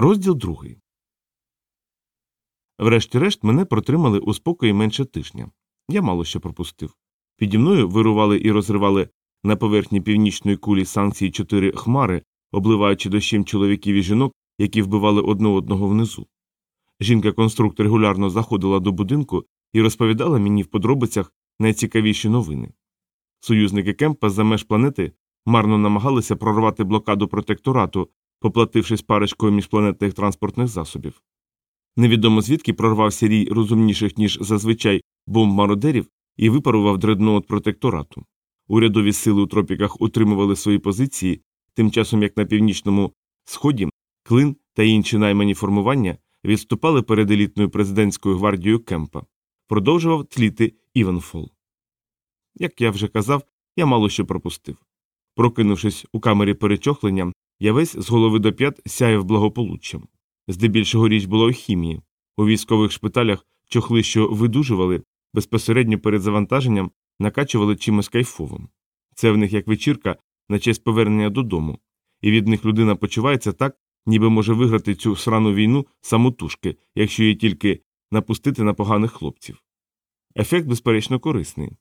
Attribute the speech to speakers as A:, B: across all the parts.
A: Розділ другий. Врешті-решт мене протримали у спокої менше тижня. Я мало що пропустив. Піді мною вирували і розривали на поверхні північної кулі санкції чотири хмари, обливаючи дощем чоловіків і жінок, які вбивали одне одного внизу. Жінка-конструктор регулярно заходила до будинку і розповідала мені в подробицях найцікавіші новини. Союзники Кемпа за меж планети марно намагалися прорвати блокаду протекторату, поплатившись парочкою міжпланетних транспортних засобів. Невідомо звідки прорвався рій розумніших, ніж зазвичай бомб мародерів і випарував дредноут протекторату. Урядові сили у тропіках утримували свої позиції, тим часом як на північному сході клин та інші наймані формування відступали перед елітною президентською гвардією Кемпа. Продовжував тліти Івенфол. Як я вже казав, я мало що пропустив. Прокинувшись у камері перечохлення, я весь з голови до п'ят сяяв благополуччям. Здебільшого річ була у хімії. У військових шпиталях чохли, що видужували, безпосередньо перед завантаженням накачували чимось кайфовим. Це в них як вечірка на честь повернення додому, і від них людина почувається так, ніби може виграти цю срану війну самотужки, якщо її тільки напустити на поганих хлопців. Ефект, безперечно, корисний.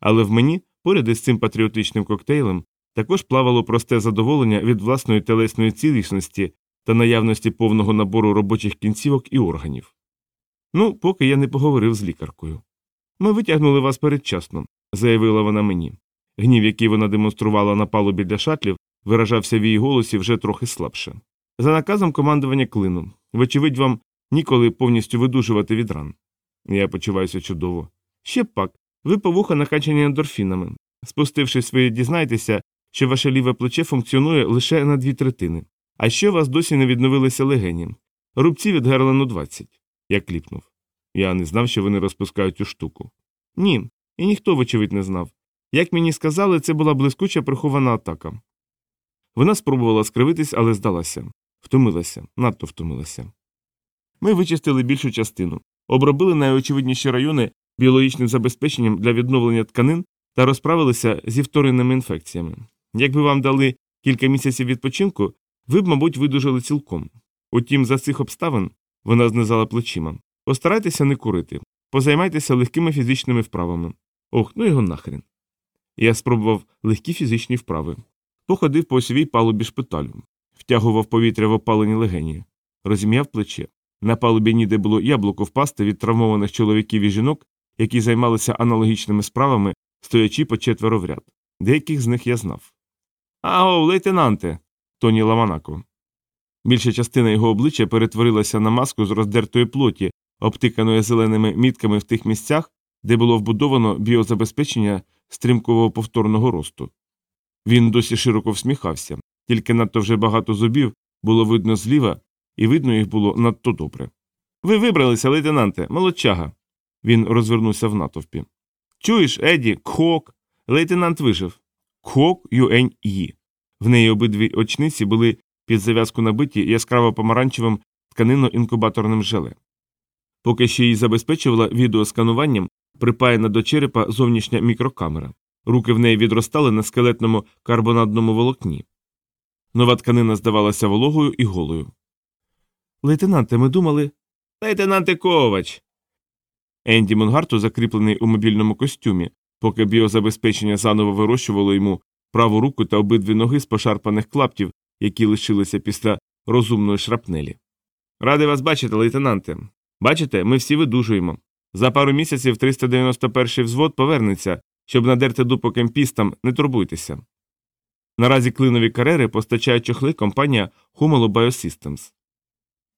A: Але в мені, поряд із цим патріотичним коктейлем, також плавало просте задоволення від власної телесної цілісності та наявності повного набору робочих кінцівок і органів. Ну, поки я не поговорив з лікаркою. Ми витягнули вас передчасно, заявила вона мені. Гнів, який вона демонструвала на палубі для шатлів, виражався в її голосі вже трохи слабше. За наказом командування клину, вочевидь, вам ніколи повністю видужувати від ран. Я почуваюся чудово. Ще пак, ви повуха накачані ендорфінами. Спустившись, ви дізнаєтеся, що ваше ліве плече функціонує лише на дві третини. А ще у вас досі не відновилися легені. Рубці від Герлену 20. Я кліпнув. Я не знав, що вони розпускають цю штуку. Ні, і ніхто, вочевидь, не знав. Як мені сказали, це була блискуча прихована атака. Вона спробувала скривитись, але здалася. Втомилася, надто втомилася. Ми вичистили більшу частину, обробили найочевидніші райони біологічним забезпеченням для відновлення тканин та розправилися зі вторинними інфекціями. Якби вам дали кілька місяців відпочинку, ви б, мабуть, видужали цілком. Утім, за цих обставин вона знизала плечима. Постарайтеся не курити, позаймайтеся легкими фізичними вправами. Ох, ну його нахрен. Я спробував легкі фізичні вправи. Походив по осівій палубі шпиталю, втягував повітря в опалені легені, розім'яв плече. На палубі ніде було яблуко впасти від травмованих чоловіків і жінок, які займалися аналогічними справами, стоячи по четверо в ряд. Деяких з них я знав. Аго, лейтенанте. Тоні Ламанако. Більша частина його обличчя перетворилася на маску з роздертої плоті, обтиканої зеленими мітками в тих місцях, де було вбудовано біозабезпечення стрімкового повторного росту. Він досі широко всміхався, тільки надто вже багато зубів було видно зліва, і видно їх було надто добре. Ви вибралися, лейтенанте, молодчага. Він розвернувся в натовпі. Чуєш, Еді, кхок. Лейтенант вижив. Кхок юень Ї. В неї обидві очниці були під зав'язку набиті яскраво помаранчевим тканино-інкубаторним желе. Поки що її забезпечувала відеоскануванням припаяна до черепа зовнішня мікрокамера. Руки в неї відростали на скелетному карбонадному волокні. Нова тканина здавалася вологою і голою. Лейтенанте, ми думали. Лейтенанте Ковач. Енді Монгарту, закріплений у мобільному костюмі, поки біозабезпечення заново вирощувало йому праву руку та обидві ноги з пошарпаних клаптів, які лишилися після розумної шрапнелі. Радий вас бачити, лейтенанте. Бачите, ми всі видужуємо. За пару місяців 391-й взвод повернеться, щоб надерти дупу кемпістам, не турбуйтеся. Наразі клинові карери постачає чохли компанія Humalo Biosystems.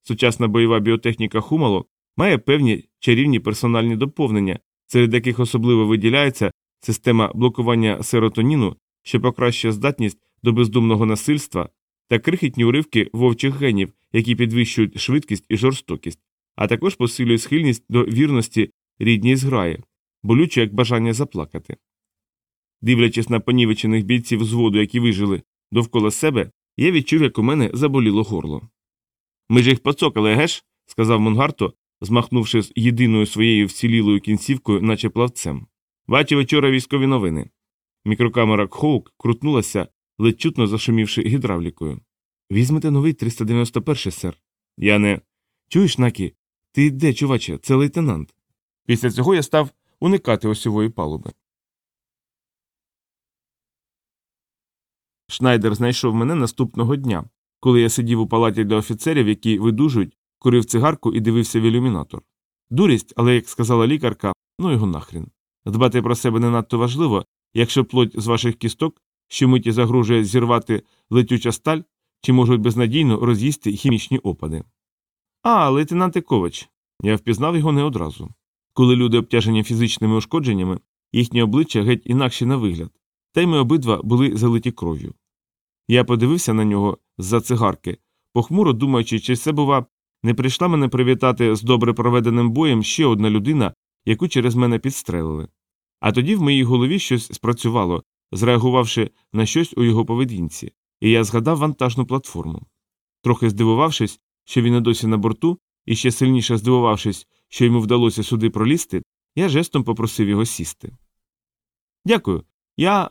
A: Сучасна бойова біотехніка Humalo має певні чарівні персональні доповнення, серед яких особливо виділяється система блокування серотоніну, що покращує здатність до бездумного насильства та крихітні уривки вовчих генів, які підвищують швидкість і жорстокість, а також посилює схильність до вірності рідній зграї, болюче як бажання заплакати. Дивлячись на понівечених бійців взводу, які вижили довкола себе, я відчув, як у мене заболіло горло. Ми ж їх поцокали, геш? сказав Монгарто, змахнувши з єдиною своєю вцілілою кінцівкою, наче плавцем. Бачив вчора військові новини. Мікрокамера Кхоук крутнулася, ледь чутно зашумівши гідравлікою. Візьмете новий 391, сер. Я не. Чуєш, Накі? Ти де, чуваче? Це лейтенант. Після цього я став уникати осьової палуби. Шнайдер знайшов мене наступного дня, коли я сидів у палаті для офіцерів, які видужують, курив цигарку і дивився в ілюмінатор. Дурість, але, як сказала лікарка, ну його нахрін. Дбати про себе не надто важливо, якщо плоть з ваших кісток щомиті загрожує зірвати летюча сталь чи можуть безнадійно роз'їсти хімічні опади. А, лейтенант Ковач. Я впізнав його не одразу. Коли люди обтяжені фізичними ушкодженнями, їхні обличчя геть інакші на вигляд, та й ми обидва були залиті кров'ю. Я подивився на нього з-за цигарки, похмуро думаючи, чи це, бува, не прийшла мене привітати з добре проведеним боєм ще одна людина, яку через мене підстрелили. А тоді в моїй голові щось спрацювало, зреагувавши на щось у його поведінці, і я згадав вантажну платформу. Трохи здивувавшись, що він і досі на борту, і ще сильніше здивувавшись, що йому вдалося сюди пролізти, я жестом попросив його сісти. Дякую. Я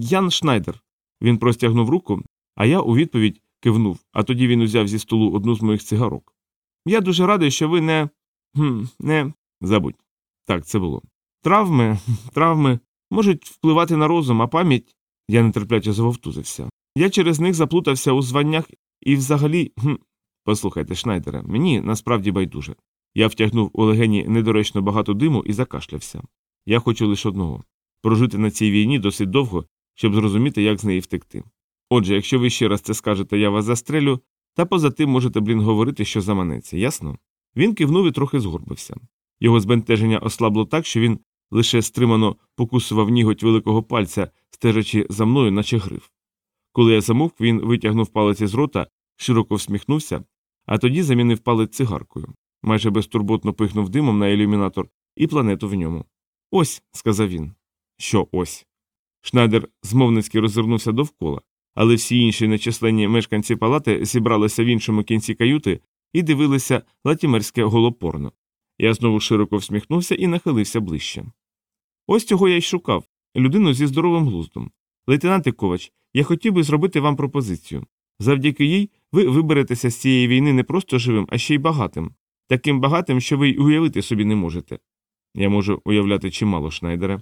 A: Ян Шнайдер. Він простягнув руку, а я у відповідь кивнув, а тоді він узяв зі столу одну з моїх цигарок. Я дуже радий, що ви не. не. забудь. Так, це було. Травми, травми можуть впливати на розум, а пам'ять. Я нетерпляче завовтузився. Я через них заплутався у званнях і взагалі. Хм, Послухайте, Шнайдере, мені насправді байдуже. Я втягнув у легені недоречно багато диму і закашлявся. Я хочу лише одного прожити на цій війні досить довго, щоб зрозуміти, як з неї втекти. Отже, якщо ви ще раз це скажете, я вас застрелю, та поза тим можете, блін, говорити, що заманеться, ясно? Він кивнув і трохи згорбився. Його збентеження ослабло так, що він лише стримано покусував ніготь великого пальця, стежачи за мною, наче гриф. Коли я замовк, він витягнув палець із рота, широко всміхнувся, а тоді замінив палець цигаркою, майже безтурботно пихнув димом на ілюмінатор і планету в ньому. Ось, сказав він. Що ось? Шнайдер змовницьки розвернувся довкола, але всі інші нечисленні мешканці палати зібралися в іншому кінці каюти і дивилися латімерське голопорно. Я знову широко всміхнувся і нахилився ближче. Ось цього я й шукав людину зі здоровим глуздом. Лейтенанте Ковач, я хотів би зробити вам пропозицію. Завдяки їй ви виберетеся з цієї війни не просто живим, а ще й багатим, таким багатим, що ви й уявити собі не можете. Я можу уявляти чимало, Шнайдере.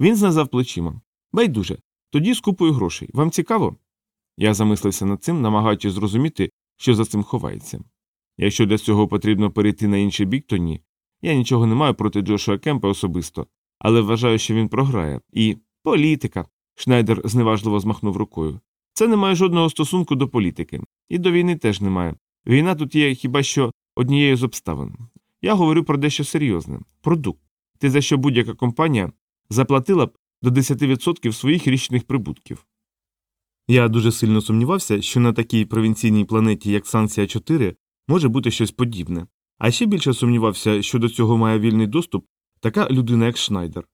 A: Він знизав плечима. Байдуже. Тоді з купою грошей. Вам цікаво? Я замислився над цим, намагаючись зрозуміти, що за цим ховається. Якщо для цього потрібно перейти на інший бік, то ні. Я нічого не маю проти Джошуа Кемпа особисто, але вважаю, що він програє. І політика. Шнайдер зневажливо змахнув рукою. Це не має жодного стосунку до політики. І до війни теж немає. Війна тут є хіба що однією з обставин. Я говорю про дещо серйозне продукт. Ти за що будь-яка компанія заплатила б до 10% своїх річних прибутків. Я дуже сильно сумнівався, що на такій провінційній планеті, як Санкція 4, може бути щось подібне, а ще більше сумнівався, що до цього має вільний доступ така людина, як Шнайдер.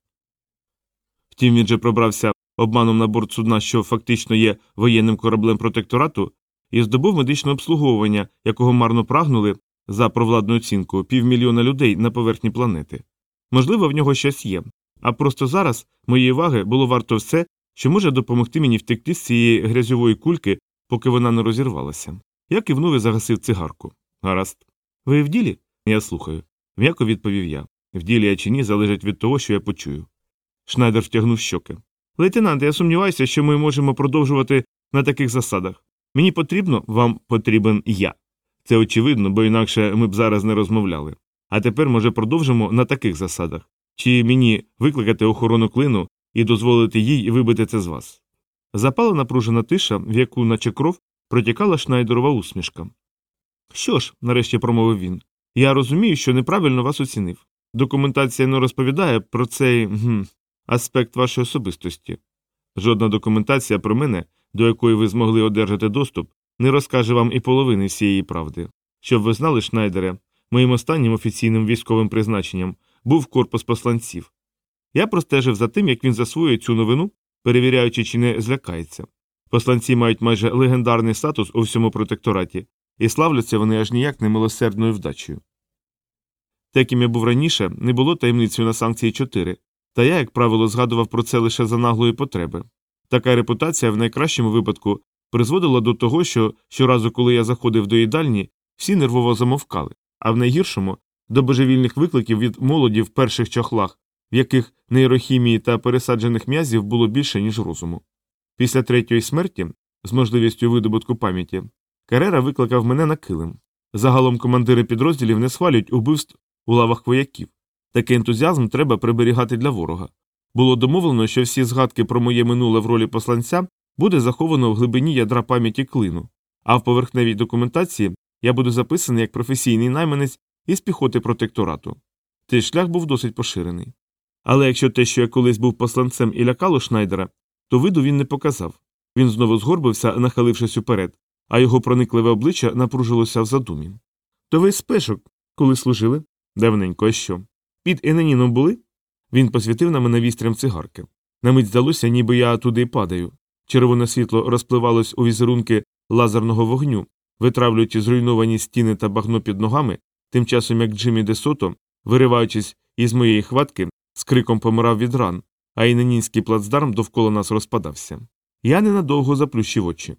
A: Втім, він же пробрався обманом на борт судна, що фактично є воєнним кораблем протекторату, і здобув медичне обслуговування, якого марно прагнули за провладну оцінку півмільйона людей на поверхні планети. Можливо, в нього щось є, а просто зараз моєї уваги було варто все, що може допомогти мені втекти з цієї грязьової кульки, поки вона не розірвалася. Я кивнув і загасив цигарку. Гаразд. Ви в ділі? Я слухаю. М'яко відповів я. В ділі я чи ні залежить від того, що я почую. Шнайдер втягнув щоки. Лейтенант, я сумніваюся, що ми можемо продовжувати на таких засадах. Мені потрібно, вам потрібен я. Це очевидно, бо інакше ми б зараз не розмовляли. А тепер, може, продовжимо на таких засадах. Чи мені викликати охорону клину і дозволити їй вибити це з вас? Запала напружена тиша, в яку, наче кров, протікала шнайдерова усмішка. Що ж, нарешті промовив він, я розумію, що неправильно вас оцінив. Документація не розповідає про цей гм, аспект вашої особистості. Жодна документація про мене, до якої ви змогли одержати доступ, не розкаже вам і половини всієї правди. Щоб ви знали, Шнайдере, моїм останнім офіційним військовим призначенням був корпус посланців. Я простежив за тим, як він засвоює цю новину, перевіряючи, чи не злякається. Посланці мають майже легендарний статус у всьому протектораті, і славляться вони аж ніяк немилосердною вдачею. Те, ким я був раніше, не було таємницею на санкції 4, та я, як правило, згадував про це лише за наглої потреби. Така репутація в найкращому випадку призводила до того, що щоразу, коли я заходив до їдальні, всі нервово замовкали, а в найгіршому до божевільних викликів від молоді в перших чохлах, в яких нейрохімії та пересаджених м'язів було більше, ніж розуму. Після третьої смерті, з можливістю видобутку пам'яті, Карера викликав мене на килим. Загалом командири підрозділів не схвалюють убивств у лавах вояків. Такий ентузіазм треба приберігати для ворога. Було домовлено, що всі згадки про моє минуле в ролі посланця буде заховано в глибині ядра пам'яті клину, а в поверхневій документації я буду записаний як професійний найманець із піхоти протекторату. Цей шлях був досить поширений. Але якщо те, що я колись був посланцем і лякало Шнайдера, то виду він не показав. Він знову згорбився, нахилившись уперед, а його проникливе обличчя напружилося в задумі. То ви спешок, коли служили? Давненько, а що? Під Ененіном були? Він посвітив на мене вістрям цигарки. На мить здалося, ніби я туди падаю. Червоне світло розпливалось у візерунки лазерного вогню, витравлюючи зруйновані стіни та багно під ногами, тим часом як Джиммі Десото, вириваючись із моєї хватки, з криком помирав від ран, а іненінський плацдарм довкола нас розпадався. Я ненадовго заплющив очі.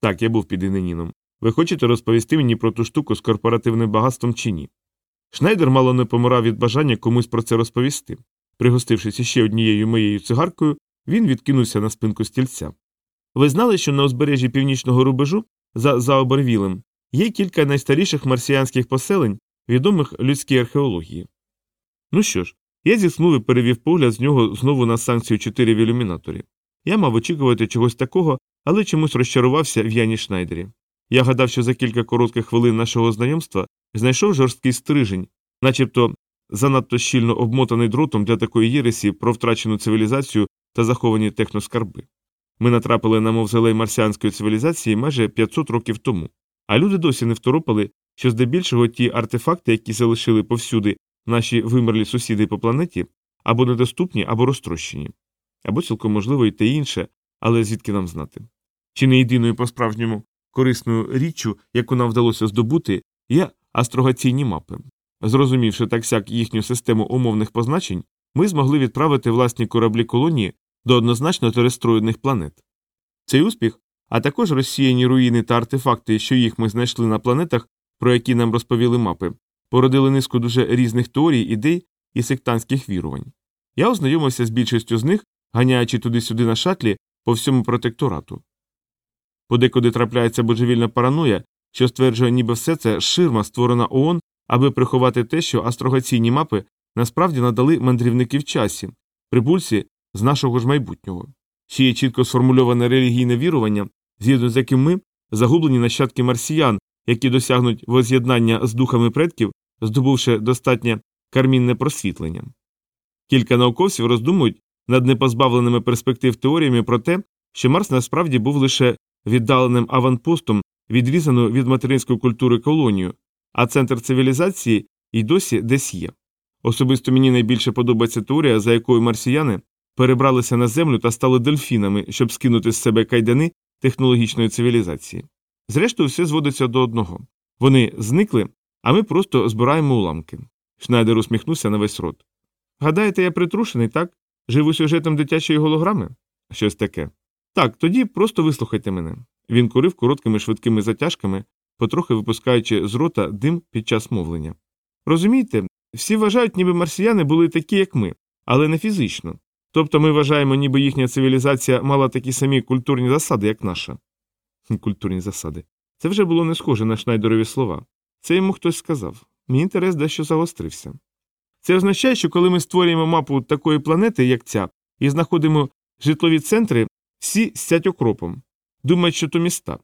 A: Так, я був під Іненіном. Ви хочете розповісти мені про ту штуку з корпоративним багатством чи ні? Шнайдер мало не помирав від бажання комусь про це розповісти. Пригостившись іще однією моєю цигаркою, він відкинувся на спинку стільця. Ви знали, що на узбережжі північного рубежу за Заобервілем є кілька найстаріших марсіянських поселень, відомих людській археології. Ну що ж, я зіснув і перевів погляд з нього знову на санкцію 4 в ілюмінаторі. Я мав очікувати чогось такого, але чомусь розчарувався в Яні Шнайдері. Я гадав, що за кілька коротких хвилин нашого знайомства знайшов жорсткий стрижень, начебто занадто щільно обмотаний дротом для такої єресі про втрачену цивілізацію та заховані техноскарби. Ми натрапили на мавзолей марсіанської цивілізації майже 500 років тому, а люди досі не второпали, що здебільшого ті артефакти, які залишили повсюди наші вимерлі сусіди по планеті, або недоступні, або розтрощені, або цілком можливо і те інше, але звідки нам знати. Чи не єдиною по справжньому корисною річчю, яку нам вдалося здобути, є астрогаційні мапи. Зрозумівши так сяк їхню систему умовних позначень, ми змогли відправити власні кораблі колонії до однозначно терестоїдних планет. Цей успіх, а також розсіяні руїни та артефакти, що їх ми знайшли на планетах, про які нам розповіли мапи, породили низку дуже різних теорій, ідей і сектантських вірувань. Я ознайомився з більшістю з них, ганяючи туди-сюди на шатлі по всьому протекторату. Подекуди трапляється божевільна параноя, що стверджує, ніби все це ширма, створена ООН, аби приховати те, що астрогаційні мапи насправді надали мандрівники в часі, прибульці з нашого ж майбутнього. Ще є чітко сформульоване релігійне вірування, згідно з яким ми загублені нащадки марсіян, які досягнуть воз'єднання з духами предків, здобувши достатнє кармінне просвітлення. Кілька науковців роздумують над непозбавленими перспектив теоріями про те, що Марс насправді був лише віддаленим аванпостом, відрізану від материнської культури колонію, а центр цивілізації й досі десь є. Особисто мені найбільше подобається теорія, за якою марсіяни перебралися на землю та стали дельфінами, щоб скинути з себе кайдани технологічної цивілізації. Зрештою, все зводиться до одного вони зникли, а ми просто збираємо уламки. Шнайдер усміхнувся на весь рот. Гадаєте, я притрушений, так? Живу сюжетом дитячої голограми? Щось таке. Так, тоді просто вислухайте мене. Він курив короткими швидкими затяжками, потрохи випускаючи з рота дим під час мовлення. Розумієте, всі вважають, ніби марсіяни були такі, як ми, але не фізично. Тобто ми вважаємо, ніби їхня цивілізація мала такі самі культурні засади, як наша. Культурні засади. Це вже було не схоже на шнайдерові слова. Це йому хтось сказав. Мій інтерес дещо загострився. Це означає, що коли ми створюємо мапу такої планети, як ця, і знаходимо житлові центри, всі сять окропом. Думають, що то міста.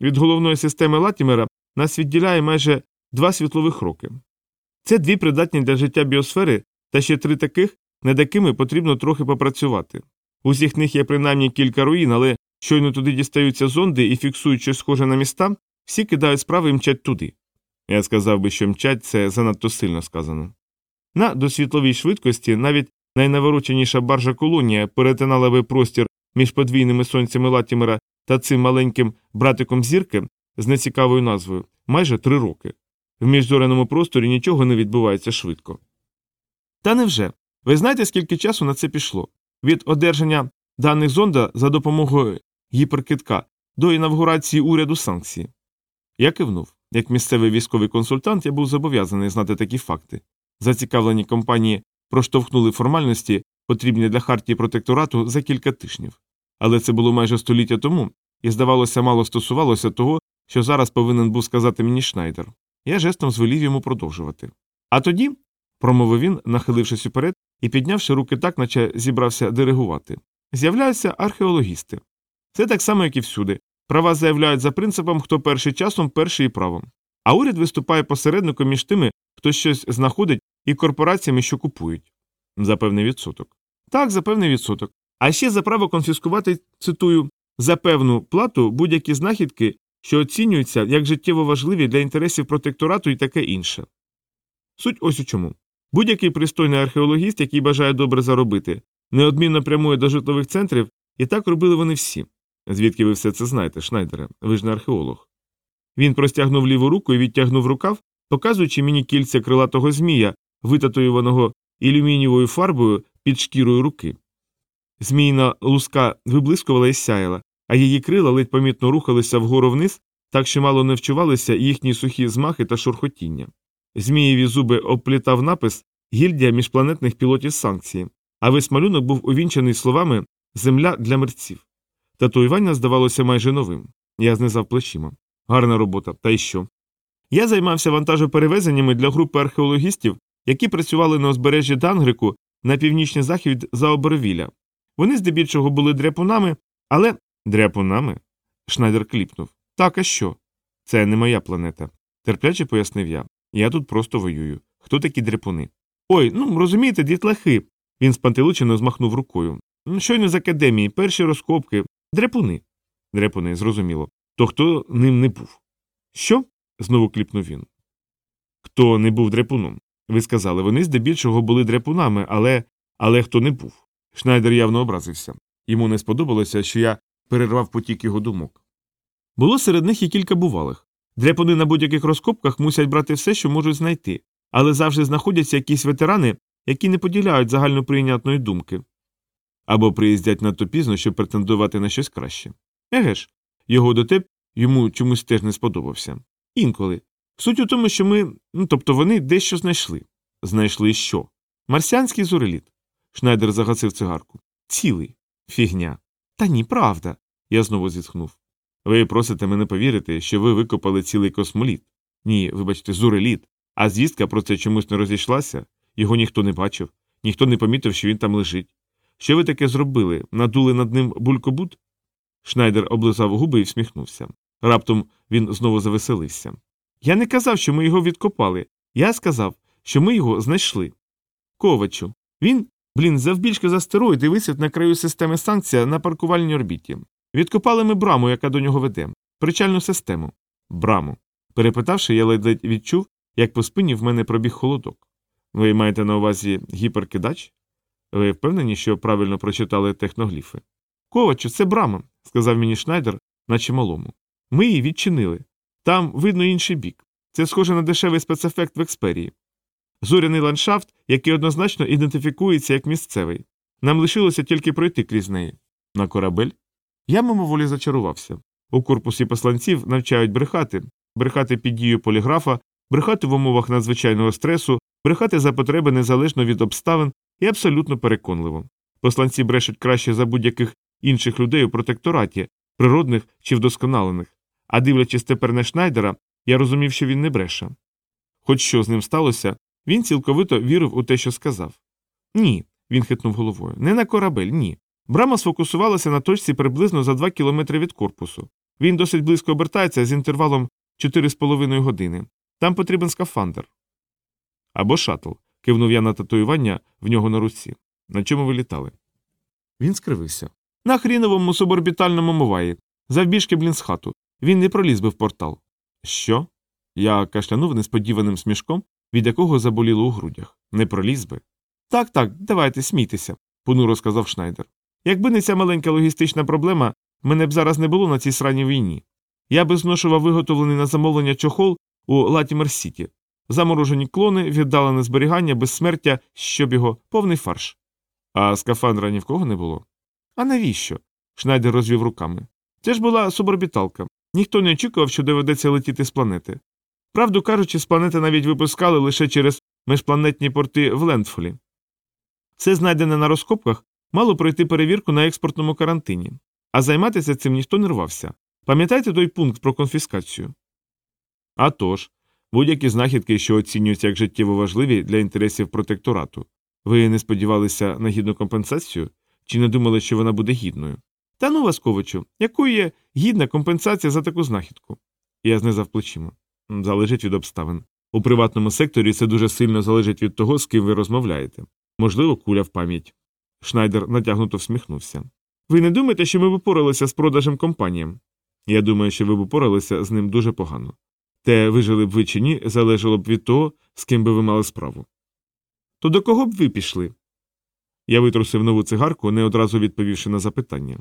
A: Від головної системи Латімера нас відділяє майже два світлових роки. Це дві придатні для життя біосфери та ще три таких, над якими потрібно трохи попрацювати. У всіх них є принаймні кілька руїн, але щойно туди дістаються зонди і фіксують щось схоже на міста, всі кидають справи і мчать туди. Я сказав би, що мчать це занадто сильно сказано. На досвітловій швидкості навіть найнавороченіша баржа колонія перетинала би простір між подвійними сонцями Латімера та цим маленьким братиком зірки з нецікавою назвою майже три роки. В міжзоряному просторі нічого не відбувається швидко. Та невже? Ви знаєте, скільки часу на це пішло? Від одержання даних зонда за допомогою гіперкитка до інавгурації уряду санкції. Я кивнув. Як місцевий військовий консультант, я був зобов'язаний знати такі факти. Зацікавлені компанії проштовхнули формальності, потрібні для хартії протекторату, за кілька тижнів. Але це було майже століття тому, і, здавалося, мало стосувалося того, що зараз повинен був сказати мені Шнайдер. Я жестом звелів йому продовжувати. А тоді, промовив він, нахилившись уперед і піднявши руки так, наче зібрався диригувати, з'являються археологісти. Це так само, як і всюди. Права заявляють за принципом, хто перший часом, перший і правом. А уряд виступає посередником між тими, хто щось знаходить, і корпораціями, що купують. За певний відсоток. Так, за певний відсоток. А ще за право конфіскувати, цитую, за певну плату будь-які знахідки, що оцінюються як життєво важливі для інтересів протекторату і таке інше. Суть ось у чому. Будь-який пристойний археологіст, який бажає добре заробити, неодмінно прямує до житлових центрів, і так робили вони всі. Звідки ви все це знаєте, Шнайдере? Ви ж не археолог. Він простягнув ліву руку і відтягнув рукав, показуючи мені кільця крилатого змія, витатуюваного ілюмінієвою фарбою під шкірою руки. Зміїна луска виблискувала і сяяла, а її крила ледь помітно рухалися вгору вниз, так що мало не вчувалися їхні сухі змахи та шурхотіння. Змієві зуби обплітав напис Гільдія міжпланетних пілотів санкції, а весь малюнок був увінчений словами Земля для мерців. Татуювання здавалося майже новим. Я знизав плечима. Гарна робота, та й що? Я займався вантажоперевезеннями для групи археологістів, які працювали на узбережжі Дангрику на північний захід за Оборовіля. Вони здебільшого були дряпунами, але. Дряпунами? Шнайдер кліпнув. Так, а що? Це не моя планета. Терпляче пояснив я. Я тут просто воюю. Хто такі дряпуни? Ой, ну розумієте, дітлахи. Він спантеличено змахнув рукою. «Ну, Щойно з академії, перші розкопки. Дряпуни. Дряпуни, зрозуміло. То хто ним не був? Що? знову кліпнув він. Хто не був дряпуном? Ви сказали, вони здебільшого були дряпунами, але. але хто не був. Шнайдер явно образився. Йому не сподобалося, що я перервав потік його думок. Було серед них і кілька бувалих. Дряпуни на будь-яких розкопках мусять брати все, що можуть знайти, але завжди знаходяться якісь ветерани, які не поділяють загальноприйнятної думки. Або приїздять надто пізно, щоб претендувати на щось краще. Еге ж, його дотеп йому чомусь теж не сподобався. Інколи. Суть у тому, що ми, ну тобто вони дещо знайшли. Знайшли що? Марсіанський зореліт. Шнайдер загасив цигарку. Цілий. Фігня. Та ні, правда. Я знову зітхнув. Ви просите мене повірити, що ви викопали цілий космоліт. Ні, вибачте, зуреліт. А звістка про це чомусь не розійшлася, його ніхто не бачив, ніхто не помітив, що він там лежить. Що ви таке зробили? Надули над ним булькобут? Шнайдер облизав губи і всміхнувся. Раптом він знову завеселився. Я не казав, що ми його відкопали. Я сказав, що ми його знайшли. Ковачу. Він, блін, завбільшки за астероїд і висить на краю системи санкція на паркувальній орбіті. Відкопали ми браму, яка до нього веде, причальну систему. Браму. Перепитавши, я ледь відчув, як по спині в мене пробіг холодок. Ви маєте на увазі гіперкидач? Ви впевнені, що правильно прочитали техногліфи? Ковачу, це брама, сказав мені Шнайдер, наче малому. Ми її відчинили. Там видно інший бік. Це схоже на дешевий спецефект в експерії. Зоряний ландшафт, який однозначно ідентифікується як місцевий. Нам лишилося тільки пройти крізь неї. На корабель? Я мимоволі зачарувався. У корпусі посланців навчають брехати, брехати під дією поліграфа, брехати в умовах надзвичайного стресу, брехати за потреби незалежно від обставин і абсолютно переконливо. Посланці брешуть краще за будь-яких інших людей у протектораті, природних чи вдосконалених. А дивлячись тепер на Шнайдера, я розумів, що він не бреше. Хоч що з ним сталося, він цілковито вірив у те, що сказав. Ні, він хитнув головою. Не на корабель, ні. Брама сфокусувалася на точці приблизно за 2 кілометри від корпусу. Він досить близько обертається з інтервалом 4,5 години. Там потрібен скафандр. Або шатл, кивнув я на татуювання в нього на руці. На чому ви літали? Він скривився. На хріновому суборбітальному моваї. Завбіжки блін з хату. Він не проліз би в портал. Що? Я кашлянув несподіваним смішком, від якого заболіло у грудях. Не проліз би. Так, так, давайте, смійтеся, понуро сказав Шнайдер. Якби не ця маленька логістична проблема, мене б зараз не було на цій сраній війні. Я би зношував виготовлений на замовлення чохол у Латімер Сіті, заморожені клони, віддалене зберігання, безсмертя, щоб його повний фарш. А скафандра ні в кого не було. А навіщо? Шнайдер розвів руками. Це ж була суборбіталка. Ніхто не очікував, що доведеться летіти з планети. Правду кажучи, з планети навіть випускали лише через межпланетні порти в Лендфолі. Все знайдене на розкопках мало пройти перевірку на експортному карантині, а займатися цим ніхто не рвався. Пам'ятаєте той пункт про конфіскацію? А тож, будь-які знахідки, що оцінюються як життєво важливі для інтересів протекторату. Ви не сподівалися на гідну компенсацію? Чи не думали, що вона буде гідною? Та ну, Васковичу, якою є гідна компенсація за таку знахідку? Я знизав плечима. Залежить від обставин. У приватному секторі це дуже сильно залежить від того, з ким ви розмовляєте. Можливо, куля в пам'ять. Шнайдер натягнуто всміхнувся. Ви не думаєте, що ми б упоралися з продажем компаніям? Я думаю, що ви б упоралися з ним дуже погано. Те, вижили б ви чи ні, залежало б від того, з ким би ви мали справу. То до кого б ви пішли? Я витрусив нову цигарку, не одразу відповівши на запитання.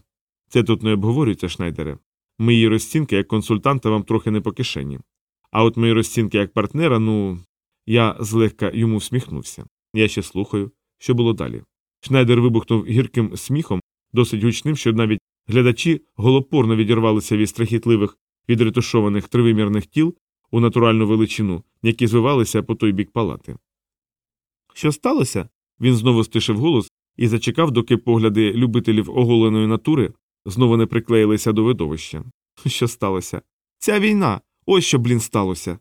A: Це тут не обговорюється, Шнайдере. Мої розцінки як консультанта вам трохи не по кишені. А от мої розцінки як партнера, ну. Я злегка йому всміхнувся. Я ще слухаю, що було далі. Шнайдер вибухнув гірким сміхом, досить гучним, що навіть глядачі голопорно відірвалися від страхітливих відретушованих тривимірних тіл у натуральну величину, які звивалися по той бік палати. Що сталося? Він знову стишив голос і зачекав, доки погляди любителів оголеної натури знову не приклеїлися до видовища. Що сталося? Ця війна. Ось що, блін, сталося.